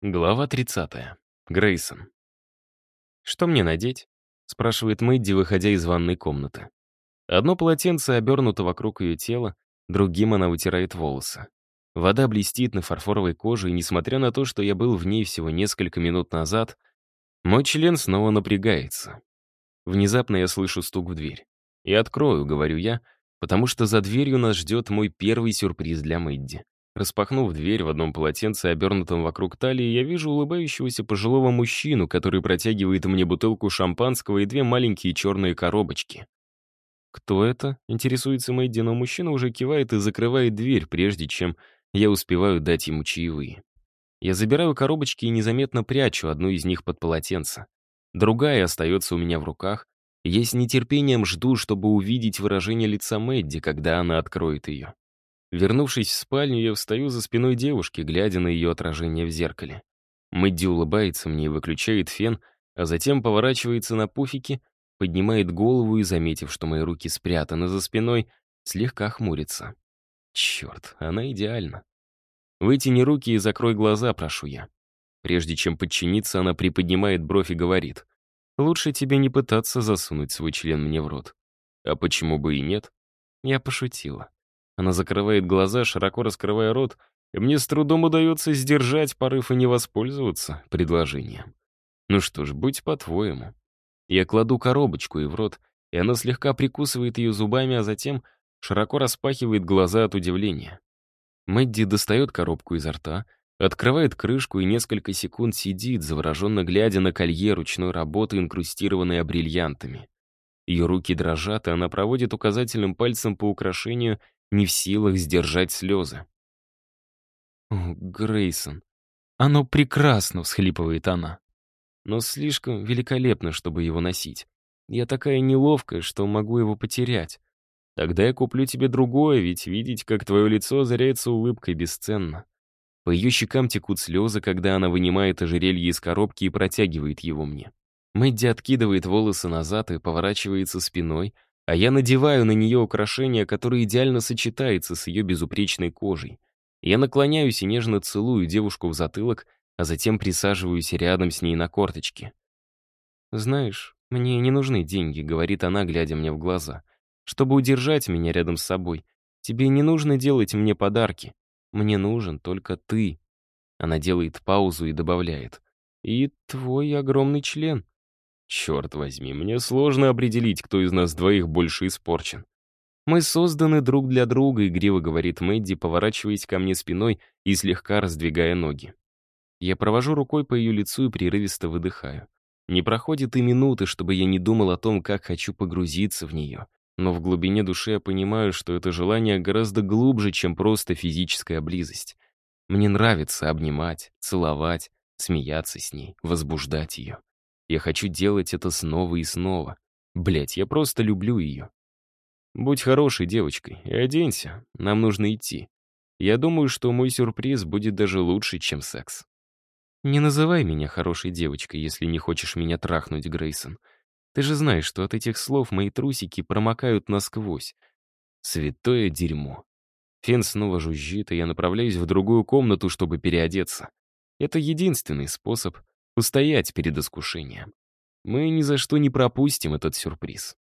Глава 30. Грейсон. «Что мне надеть?» — спрашивает Мэдди, выходя из ванной комнаты. Одно полотенце обернуто вокруг ее тела, другим она вытирает волосы. Вода блестит на фарфоровой коже, и несмотря на то, что я был в ней всего несколько минут назад, мой член снова напрягается. Внезапно я слышу стук в дверь. «И открою», — говорю я, потому что за дверью нас ждет мой первый сюрприз для Мэдди. Распахнув дверь в одном полотенце, обернутом вокруг талии, я вижу улыбающегося пожилого мужчину, который протягивает мне бутылку шампанского и две маленькие черные коробочки. «Кто это?» — интересуется Мэдди, но мужчина уже кивает и закрывает дверь, прежде чем я успеваю дать ему чаевые. Я забираю коробочки и незаметно прячу одну из них под полотенце. Другая остается у меня в руках. Я с нетерпением жду, чтобы увидеть выражение лица Мэдди, когда она откроет ее. Вернувшись в спальню, я встаю за спиной девушки, глядя на ее отражение в зеркале. Мэдди улыбается мне и выключает фен, а затем поворачивается на пуфике, поднимает голову и, заметив, что мои руки спрятаны за спиной, слегка хмурится. Черт, она идеальна. Вытяни руки и закрой глаза, прошу я. Прежде чем подчиниться, она приподнимает бровь и говорит. Лучше тебе не пытаться засунуть свой член мне в рот. А почему бы и нет? Я пошутила. Она закрывает глаза, широко раскрывая рот, и мне с трудом удается сдержать порыв и не воспользоваться предложением. Ну что ж, будь по-твоему. Я кладу коробочку и в рот, и она слегка прикусывает ее зубами, а затем широко распахивает глаза от удивления. Мэдди достает коробку изо рта, открывает крышку и несколько секунд сидит, завороженно глядя на колье ручной работы, инкрустированное бриллиантами. Ее руки дрожат, и она проводит указательным пальцем по украшению не в силах сдержать слезы. «О, Грейсон, оно прекрасно!» — всхлипывает она. «Но слишком великолепно, чтобы его носить. Я такая неловкая, что могу его потерять. Тогда я куплю тебе другое, ведь видеть, как твое лицо озаряется улыбкой, бесценно». По ее щекам текут слезы, когда она вынимает ожерелье из коробки и протягивает его мне. Мэдди откидывает волосы назад и поворачивается спиной — а я надеваю на нее украшение, которое идеально сочетается с ее безупречной кожей. Я наклоняюсь и нежно целую девушку в затылок, а затем присаживаюсь рядом с ней на корточке. «Знаешь, мне не нужны деньги», — говорит она, глядя мне в глаза. «Чтобы удержать меня рядом с собой, тебе не нужно делать мне подарки. Мне нужен только ты». Она делает паузу и добавляет. «И твой огромный член». Черт возьми, мне сложно определить, кто из нас двоих больше испорчен. Мы созданы друг для друга, игриво говорит Мэдди, поворачиваясь ко мне спиной и слегка раздвигая ноги. Я провожу рукой по ее лицу и прерывисто выдыхаю. Не проходит и минуты, чтобы я не думал о том, как хочу погрузиться в нее. Но в глубине души я понимаю, что это желание гораздо глубже, чем просто физическая близость. Мне нравится обнимать, целовать, смеяться с ней, возбуждать ее. Я хочу делать это снова и снова. Блять, я просто люблю ее. Будь хорошей девочкой и оденься, нам нужно идти. Я думаю, что мой сюрприз будет даже лучше, чем секс. Не называй меня хорошей девочкой, если не хочешь меня трахнуть, Грейсон. Ты же знаешь, что от этих слов мои трусики промокают насквозь. Святое дерьмо. Фен снова жужжит, и я направляюсь в другую комнату, чтобы переодеться. Это единственный способ устоять перед искушением. Мы ни за что не пропустим этот сюрприз.